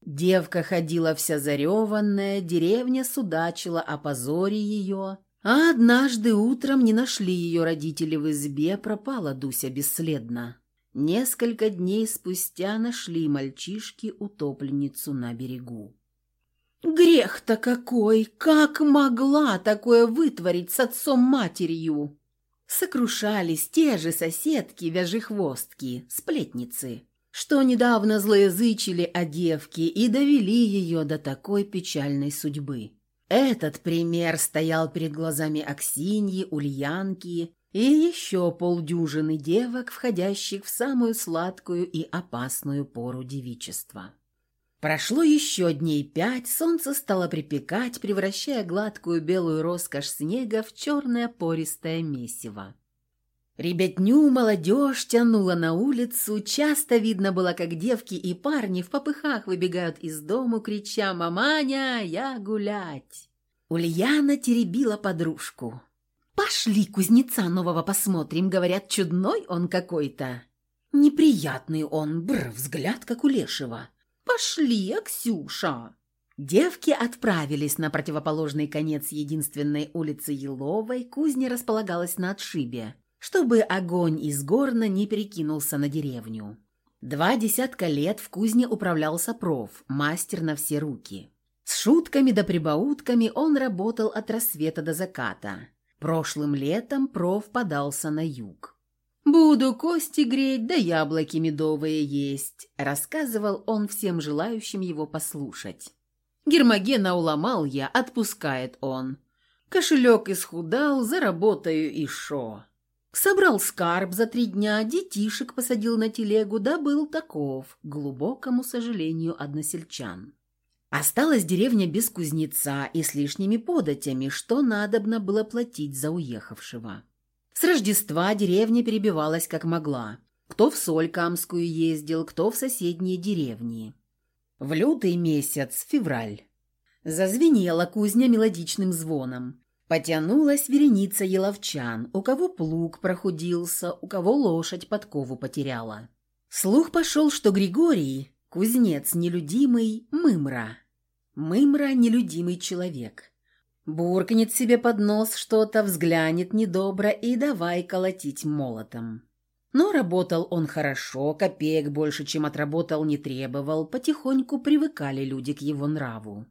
Девка ходила вся зареванная, деревня судачила о позоре ее, а однажды утром не нашли ее родители в избе, пропала Дуся бесследно. Несколько дней спустя нашли мальчишки утопленницу на берегу. Грех-то какой! Как могла такое вытворить с отцом-матерью? Сокрушались те же соседки, вяжехвостки, сплетницы, что недавно злоязычили о девке и довели ее до такой печальной судьбы. Этот пример стоял перед глазами Аксиньи, Ульянки и еще полдюжины девок, входящих в самую сладкую и опасную пору девичества. Прошло еще дней пять, солнце стало припекать, превращая гладкую белую роскошь снега в черное пористое месиво. Ребятню молодежь тянула на улицу, часто видно было, как девки и парни в попыхах выбегают из дому, крича «Маманя, я гулять!». Ульяна теребила подружку. «Пошли кузнеца нового посмотрим, говорят, чудной он какой-то». «Неприятный он, бр, взгляд, как у лешего». «Пошли, Аксюша!» Девки отправились на противоположный конец единственной улицы Еловой, кузня располагалась на отшибе, чтобы огонь из горна не перекинулся на деревню. Два десятка лет в кузне управлялся проф, мастер на все руки. С шутками да прибаутками он работал от рассвета до заката. Прошлым летом проф подался на юг. «Буду кости греть, да яблоки медовые есть», — рассказывал он всем желающим его послушать. «Гермогена уломал я, отпускает он. Кошелек исхудал, заработаю и шо». Собрал скарб за три дня, детишек посадил на телегу, да был таков, к глубокому сожалению односельчан. Осталась деревня без кузнеца и с лишними податями, что надобно было платить за уехавшего. С Рождества деревня перебивалась как могла. Кто в Солькамскую ездил, кто в соседние деревни. В лютый месяц, февраль. Зазвенела кузня мелодичным звоном. Потянулась вереница еловчан, у кого плуг прохудился, у кого лошадь подкову потеряла. Слух пошел, что Григорий, кузнец нелюдимый, мымра. Мымра – нелюдимый человек. Буркнет себе под нос что-то, взглянет недобро и давай колотить молотом. Но работал он хорошо, копеек больше, чем отработал, не требовал, потихоньку привыкали люди к его нраву.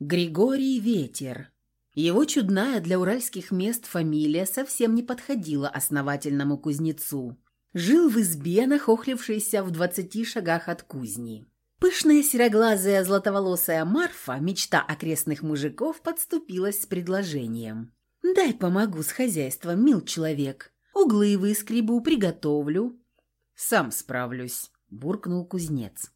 Григорий Ветер. Его чудная для уральских мест фамилия совсем не подходила основательному кузнецу. Жил в избе, нахохлившейся в двадцати шагах от кузни. Пышная сероглазая златоволосая Марфа, мечта окрестных мужиков, подступилась с предложением. Дай помогу с хозяйством, мил человек. Углы выскребу, приготовлю». «Сам справлюсь», – буркнул кузнец.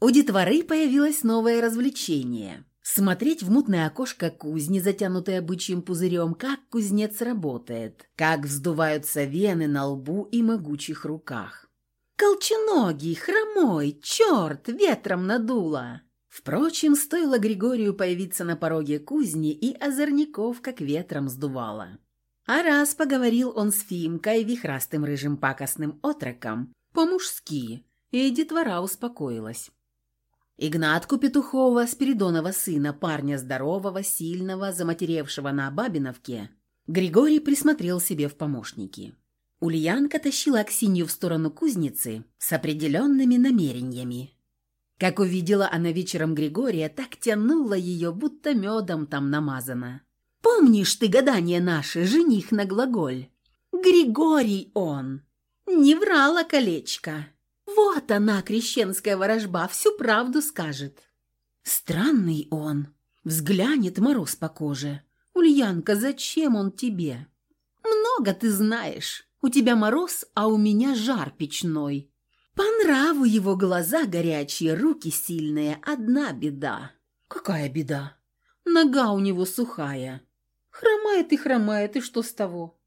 У детворы появилось новое развлечение – смотреть в мутное окошко кузни, затянутое бычьим пузырем, как кузнец работает, как вздуваются вены на лбу и могучих руках. «Колченогий, хромой, черт, ветром надуло!» Впрочем, стоило Григорию появиться на пороге кузни, и озорников как ветром сдувало. А раз поговорил он с Фимкой, вихрастым рыжим пакостным отроком, по-мужски, и детвора успокоилась. Игнатку Петухова, Спиридонова сына, парня здорового, сильного, заматеревшего на Бабиновке, Григорий присмотрел себе в помощники. Ульянка тащила Аксинью в сторону кузницы с определенными намерениями. Как увидела она вечером Григория, так тянула ее, будто медом там намазано. «Помнишь ты гадание наше, жених на глаголь? Григорий он! Не врала колечко!» Вот она, крещенская ворожба, всю правду скажет. Странный он. Взглянет мороз по коже. Ульянка, зачем он тебе? Много ты знаешь. У тебя мороз, а у меня жар печной. По нраву его глаза горячие, руки сильные, одна беда. Какая беда? Нога у него сухая. Хромает и хромает, и что с того?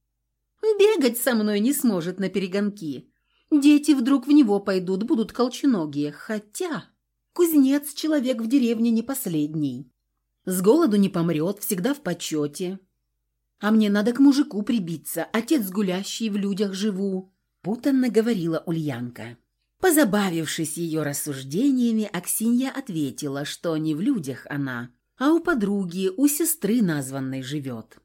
Бегать со мной не сможет на перегонки. Дети вдруг в него пойдут, будут колченогие. Хотя кузнец человек в деревне не последний. С голоду не помрет, всегда в почете. А мне надо к мужику прибиться, отец гулящий, в людях живу», — путанно говорила Ульянка. Позабавившись ее рассуждениями, Аксинья ответила, что не в людях она, а у подруги, у сестры названной живет.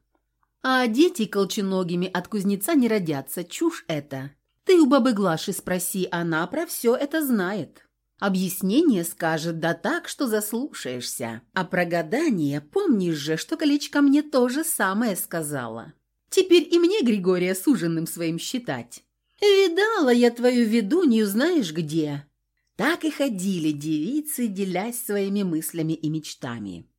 А дети колченогими от кузнеца не родятся, чушь это. Ты у бабы Глаши спроси, она про все это знает. Объяснение скажет да так, что заслушаешься. А про гадание помнишь же, что колечко мне то же самое сказала. Теперь и мне Григория суженным своим считать. Видала я твою ведунью знаешь где. Так и ходили девицы, делясь своими мыслями и мечтами.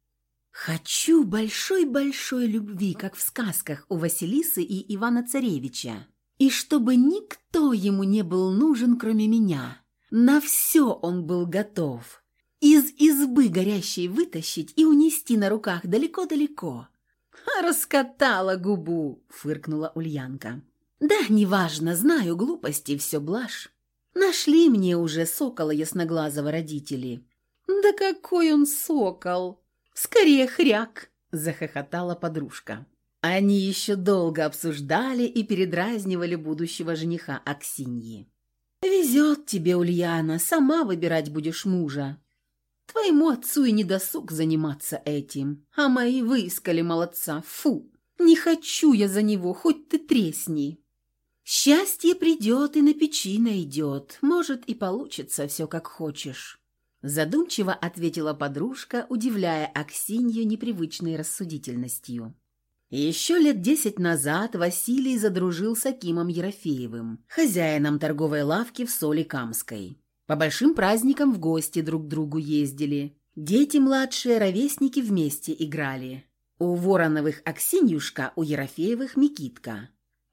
Хочу большой-большой любви, как в сказках у Василисы и Ивана Царевича и чтобы никто ему не был нужен, кроме меня. На все он был готов. Из избы горящей вытащить и унести на руках далеко-далеко. «Раскатала губу!» — фыркнула Ульянка. «Да, неважно, знаю, глупости, все блажь. Нашли мне уже сокола ясноглазого родители». «Да какой он сокол! Скорее хряк!» — захохотала подружка. Они еще долго обсуждали и передразнивали будущего жениха Аксиньи. «Везет тебе, Ульяна, сама выбирать будешь мужа. Твоему отцу и не досуг заниматься этим, а мои выискали молодца. Фу, не хочу я за него, хоть ты тресни. Счастье придет и на печи найдет, может и получится все как хочешь». Задумчиво ответила подружка, удивляя Аксинью непривычной рассудительностью. Еще лет десять назад Василий задружил с Акимом Ерофеевым, хозяином торговой лавки в Соликамской. По большим праздникам в гости друг к другу ездили. Дети младшие, ровесники вместе играли. У Вороновых Аксиньюшка, у Ерофеевых Микитка.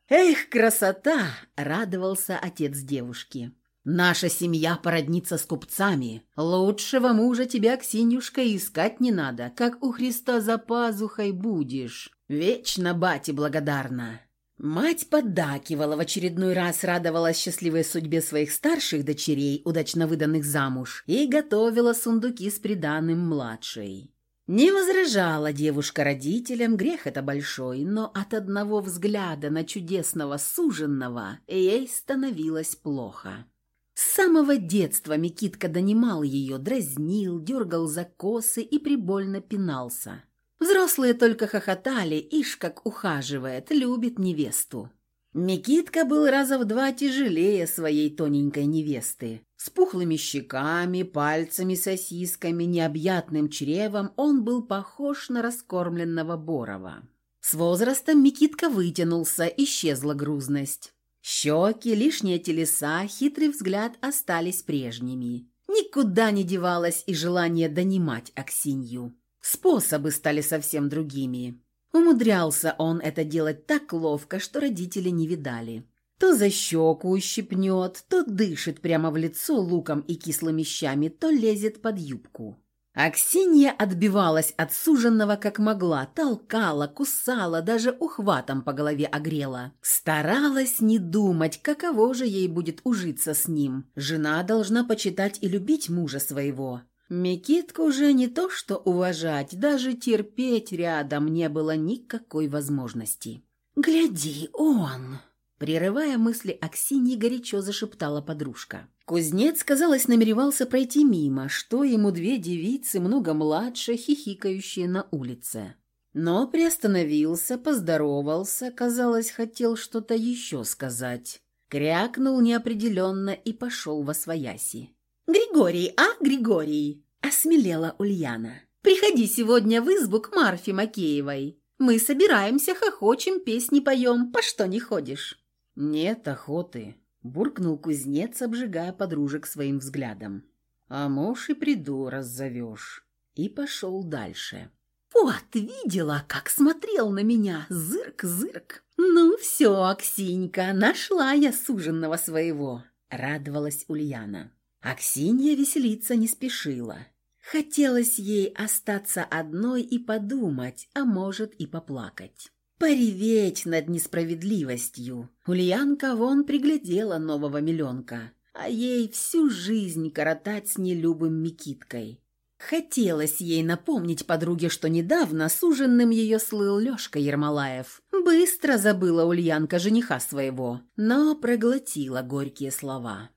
«Эх, красота!» – радовался отец девушки. «Наша семья породнится с купцами. Лучшего мужа тебе, Аксиньюшка, искать не надо, как у Христа за пазухой будешь». Вечно бате благодарна. Мать поддакивала в очередной раз, радовалась счастливой судьбе своих старших дочерей, удачно выданных замуж, и готовила сундуки с приданым младшей. Не возражала девушка родителям, грех это большой, но от одного взгляда на чудесного суженного ей становилось плохо. С самого детства Микитка донимал ее, дразнил, дергал за косы и прибольно пинался. Взрослые только хохотали, ишь как ухаживает, любит невесту. Микитка был раза в два тяжелее своей тоненькой невесты. С пухлыми щеками, пальцами, сосисками, необъятным чревом он был похож на раскормленного Борова. С возрастом Микитка вытянулся, исчезла грузность. Щеки, лишние телеса, хитрый взгляд остались прежними. Никуда не девалось и желание донимать Аксинью. Способы стали совсем другими. Умудрялся он это делать так ловко, что родители не видали. То за щеку ущипнет, то дышит прямо в лицо луком и кислыми щами, то лезет под юбку. Аксинья отбивалась от суженного как могла, толкала, кусала, даже ухватом по голове огрела. Старалась не думать, каково же ей будет ужиться с ним. Жена должна почитать и любить мужа своего. Микитку же не то что уважать, даже терпеть рядом не было никакой возможности. «Гляди, он!» Прерывая мысли Аксиньи, горячо зашептала подружка. Кузнец, казалось, намеревался пройти мимо, что ему две девицы, много младше, хихикающие на улице. Но приостановился, поздоровался, казалось, хотел что-то еще сказать. Крякнул неопределенно и пошел во свояси. «Григорий, а, Григорий?» – осмелела Ульяна. «Приходи сегодня в избу к Марфе Макеевой. Мы собираемся, хохочем, песни поем. По что не ходишь?» «Нет охоты», — буркнул кузнец, обжигая подружек своим взглядом. «А муж и приду, раз зовешь». И пошел дальше. «Вот, видела, как смотрел на меня, зырк-зырк. Ну все, Аксинька, нашла я суженного своего», — радовалась Ульяна. Аксинья веселиться не спешила. Хотелось ей остаться одной и подумать, а может и поплакать. Пореветь над несправедливостью. Ульянка вон приглядела нового миллионка, а ей всю жизнь коротать с нелюбым Микиткой. Хотелось ей напомнить подруге, что недавно суженным ее слыл Лешка Ермолаев. Быстро забыла Ульянка жениха своего, но проглотила горькие слова.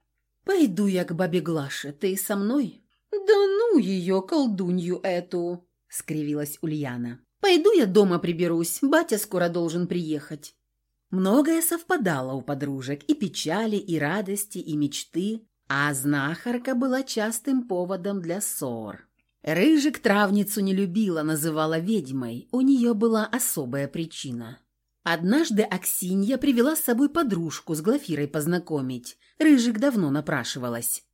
«Пойду я к бабе Глаше, ты со мной?» «Да ну ее, колдунью эту!» — скривилась Ульяна. Пойду я дома приберусь, батя скоро должен приехать». Многое совпадало у подружек, и печали, и радости, и мечты, а знахарка была частым поводом для ссор. Рыжик травницу не любила, называла ведьмой, у нее была особая причина. Однажды Аксинья привела с собой подружку с Глафирой познакомить. Рыжик давно напрашивалась.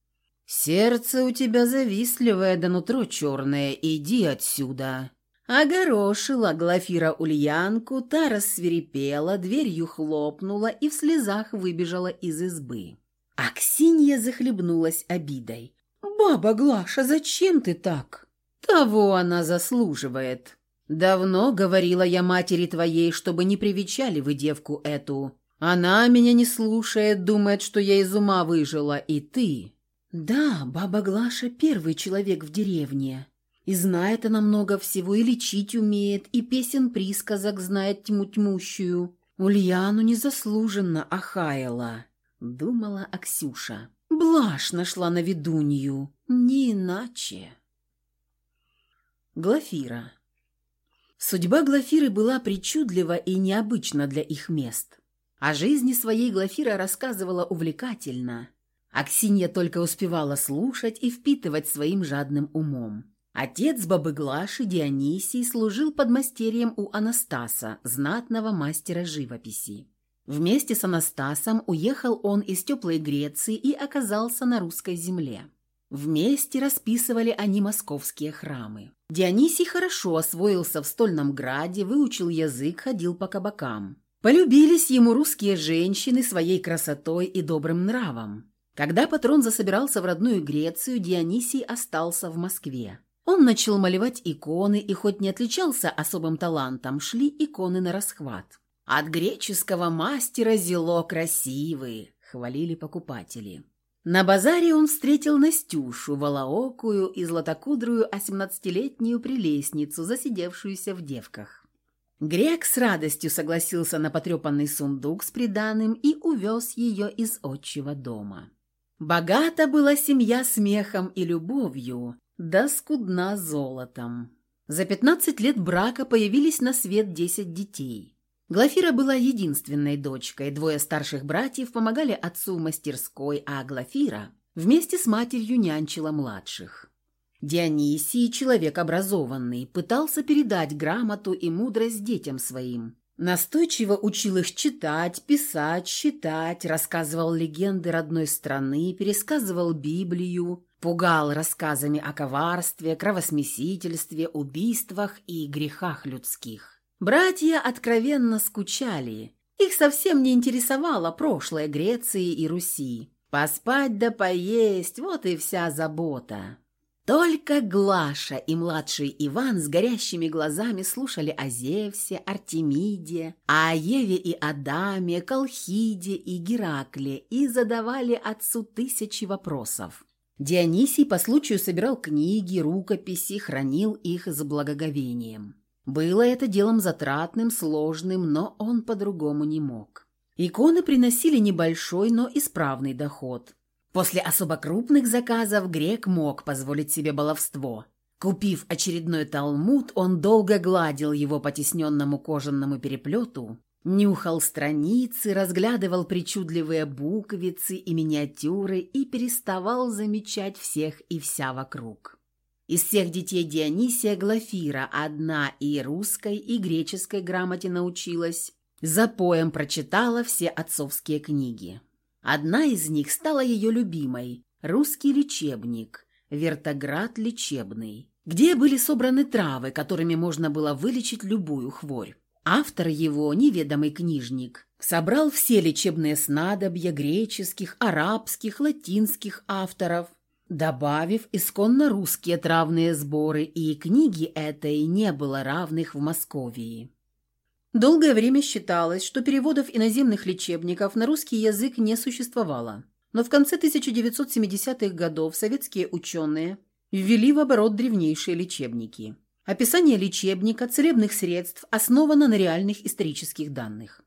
«Сердце у тебя завистливое, да нутро черное, иди отсюда», Огорошила Глафира Ульянку, та рассверепела, дверью хлопнула и в слезах выбежала из избы. Аксинья захлебнулась обидой. «Баба Глаша, зачем ты так?» «Того она заслуживает. Давно говорила я матери твоей, чтобы не привечали вы девку эту. Она меня не слушает, думает, что я из ума выжила, и ты...» «Да, баба Глаша первый человек в деревне», и знает она много всего, и лечить умеет, и песен присказок знает тьму тьмущую. Ульяну незаслуженно охаяла, думала Аксюша. Блажь нашла на ведунью, не иначе. Глафира. Судьба Глафиры была причудлива и необычна для их мест. О жизни своей Глафира рассказывала увлекательно. Аксинья только успевала слушать и впитывать своим жадным умом. Отец бабы Глаши Дионисий служил подмастерьем у Анастаса, знатного мастера живописи. Вместе с Анастасом уехал он из теплой Греции и оказался на русской земле. Вместе расписывали они московские храмы. Дионисий хорошо освоился в стольном граде, выучил язык, ходил по кабакам. Полюбились ему русские женщины своей красотой и добрым нравом. Когда патрон засобирался в родную Грецию, Дионисий остался в Москве. Он начал малевать иконы, и хоть не отличался особым талантом, шли иконы на расхват. «От греческого мастера зело красивые», — хвалили покупатели. На базаре он встретил Настюшу, волоокую и златокудрую осемнадцатилетнюю прелестницу, засидевшуюся в девках. Грек с радостью согласился на потрепанный сундук с приданым и увез ее из отчего дома. Богата была семья смехом и любовью, да скудна золотом. За 15 лет брака появились на свет 10 детей. Глафира была единственной дочкой, двое старших братьев помогали отцу в мастерской, а Глафира вместе с матерью нянчила младших. Дионисий, человек образованный, пытался передать грамоту и мудрость детям своим. Настойчиво учил их читать, писать, считать, рассказывал легенды родной страны, пересказывал Библию, пугал рассказами о коварстве, кровосмесительстве, убийствах и грехах людских. Братья откровенно скучали. Их совсем не интересовало прошлое Греции и Руси. Поспать да поесть – вот и вся забота. Только Глаша и младший Иван с горящими глазами слушали о Зевсе, Артемиде, о Еве и Адаме, Колхиде и Геракле и задавали отцу тысячи вопросов. Дионисий по случаю собирал книги, рукописи, хранил их с благоговением. Было это делом затратным, сложным, но он по-другому не мог. Иконы приносили небольшой, но исправный доход. После особо крупных заказов грек мог позволить себе баловство. Купив очередной талмуд, он долго гладил его по тесненному кожаному переплету, нюхал страницы, разглядывал причудливые буквицы и миниатюры и переставал замечать всех и вся вокруг. Из всех детей Дионисия Глафира одна и русской, и греческой грамоте научилась, за поем прочитала все отцовские книги. Одна из них стала ее любимой – «Русский лечебник», «Вертоград лечебный», где были собраны травы, которыми можно было вылечить любую хворь. Автор его, неведомый книжник, собрал все лечебные снадобья греческих, арабских, латинских авторов, добавив исконно русские травные сборы, и книги этой не было равных в Московии. Долгое время считалось, что переводов иноземных лечебников на русский язык не существовало. Но в конце 1970-х годов советские ученые ввели в оборот древнейшие лечебники. Описание лечебника, целебных средств основано на реальных исторических данных.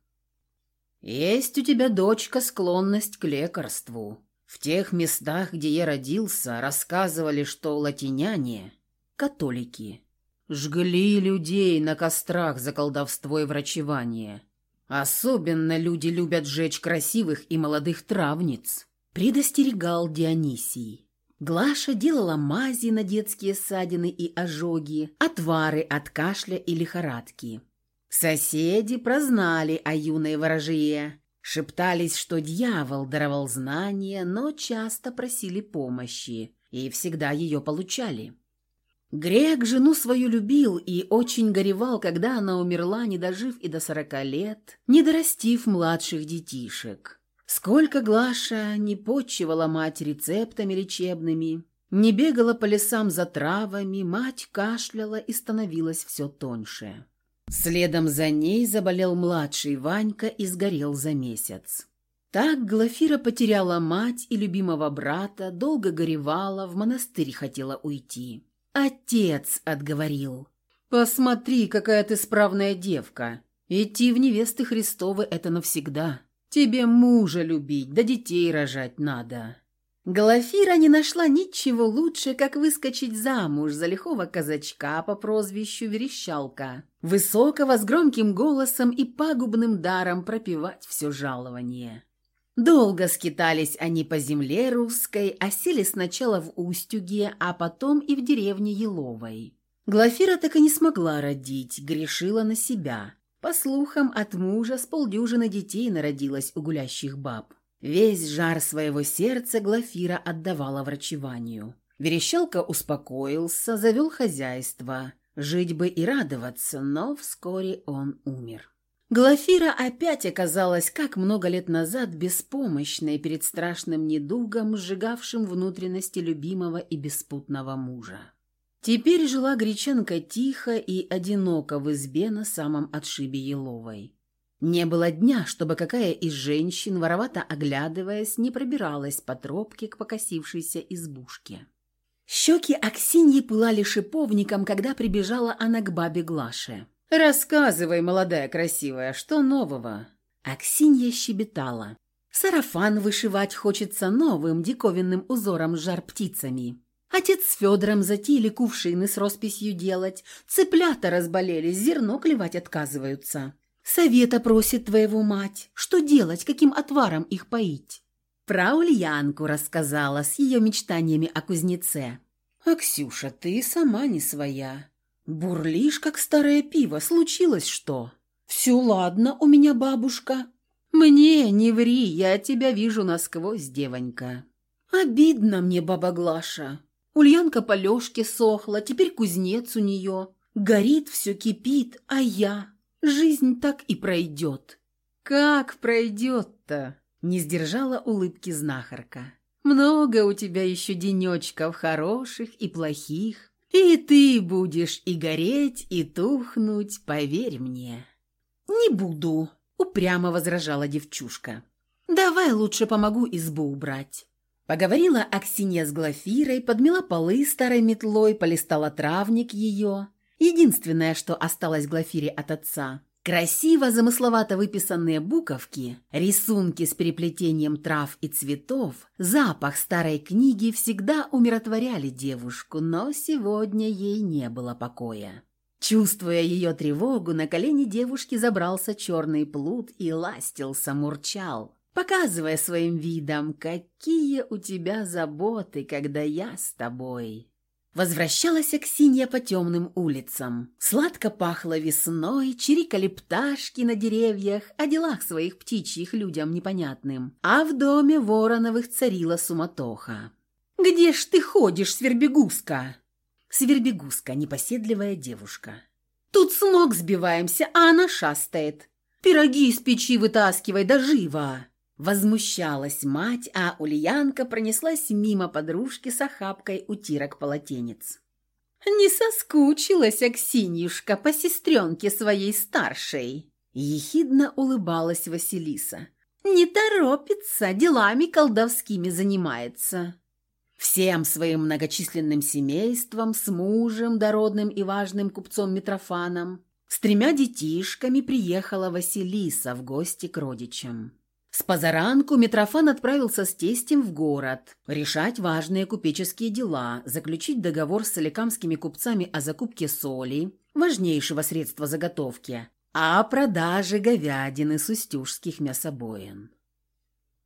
«Есть у тебя, дочка, склонность к лекарству. В тех местах, где я родился, рассказывали, что латиняне – католики» Жгли людей на кострах за колдовство и врачевание. Особенно люди любят жечь красивых и молодых травниц. Предостерегал Дионисий. Глаша делала мази на детские ссадины и ожоги, отвары от кашля и лихорадки. Соседи прознали о юной ворожее, шептались, что дьявол даровал знания, но часто просили помощи и всегда ее получали. Грек жену свою любил и очень горевал, когда она умерла, не дожив и до сорока лет, не дорастив младших детишек. Сколько Глаша не почивала мать рецептами лечебными, не бегала по лесам за травами, мать кашляла и становилась все тоньше. Следом за ней заболел младший Ванька и сгорел за месяц. Так Глафира потеряла мать и любимого брата, долго горевала, в монастырь хотела уйти. Отец отговорил. «Посмотри, какая ты справная девка. Идти в невесты Христовы – это навсегда. Тебе мужа любить, да детей рожать надо». Глафира не нашла ничего лучше, как выскочить замуж за лихого казачка по прозвищу Верещалка, высокого с громким голосом и пагубным даром пропивать все жалование. Долго скитались они по земле русской, осели сначала в Устюге, а потом и в деревне Еловой. Глафира так и не смогла родить, грешила на себя. По слухам, от мужа с полдюжины детей народилось у гулящих баб. Весь жар своего сердца Глафира отдавала врачеванию. Верещалка успокоился, завел хозяйство. Жить бы и радоваться, но вскоре он умер. Глафира опять оказалась, как много лет назад, беспомощной перед страшным недугом, сжигавшим внутренности любимого и беспутного мужа. Теперь жила гречанка тихо и одиноко в избе на самом отшибе Еловой. Не было дня, чтобы какая из женщин, воровато оглядываясь, не пробиралась по тропке к покосившейся избушке. Щеки Аксиньи пылали шиповником, когда прибежала она к бабе Глаше. «Рассказывай, молодая красивая, что нового?» Аксинья щебетала. «Сарафан вышивать хочется новым диковинным узором с жар-птицами. Отец с Федором затеяли кувшины с росписью делать, цыплята разболелись, зерно клевать отказываются. Совета просит твоего мать, что делать, каким отваром их поить?» Про Ульянку рассказала с ее мечтаниями о кузнеце. «А, Ксюша, ты сама не своя. «Бурлишь, как старое пиво. Случилось что?» «Все ладно у меня, бабушка». «Мне не ври, я тебя вижу насквозь, девонька». «Обидно мне, баба Глаша. Ульянка по Лешке сохла, теперь кузнец у нее. Горит, все кипит, а я...» жизнь так и пройдет». «Как пройдет-то?» — не сдержала улыбки знахарка. «Много у тебя еще денечков хороших и плохих, и ты будешь и гореть, и тухнуть, поверь мне». «Не буду», — упрямо возражала девчушка. «Давай лучше помогу избу убрать». Поговорила Аксинья с Глафирой, подмела полы старой метлой, полистала травник ее. Единственное, что осталось Глафире от отца. Красиво замысловато выписанные буковки, рисунки с переплетением трав и цветов, запах старой книги всегда умиротворяли девушку, но сегодня ей не было покоя. Чувствуя ее тревогу, на колени девушки забрался черный плут и ластился, мурчал показывая своим видом, какие у тебя заботы, когда я с тобой. Возвращалась Аксинья по темным улицам. Сладко пахло весной, чирикали пташки на деревьях, о делах своих птичьих людям непонятным. А в доме Вороновых царила суматоха. «Где ж ты ходишь, Свербегуска?» Свербегуска, непоседливая девушка. «Тут с ног сбиваемся, а она шастает. Пироги из печи вытаскивай, да живо!» Возмущалась мать, а Ульянка пронеслась мимо подружки с охапкой утирок полотенец. «Не соскучилась Аксиньюшка по сестренке своей старшей?» Ехидно улыбалась Василиса. «Не торопится, делами колдовскими занимается». Всем своим многочисленным семейством, с мужем, дородным и важным купцом Митрофаном, с тремя детишками приехала Василиса в гости к родичам. С позаранку Митрофан отправился с тестем в город, решать важные купеческие дела, заключить договор с соликамскими купцами о закупке соли, важнейшего средства заготовки, а о продаже говядины с устюжских мясобоин.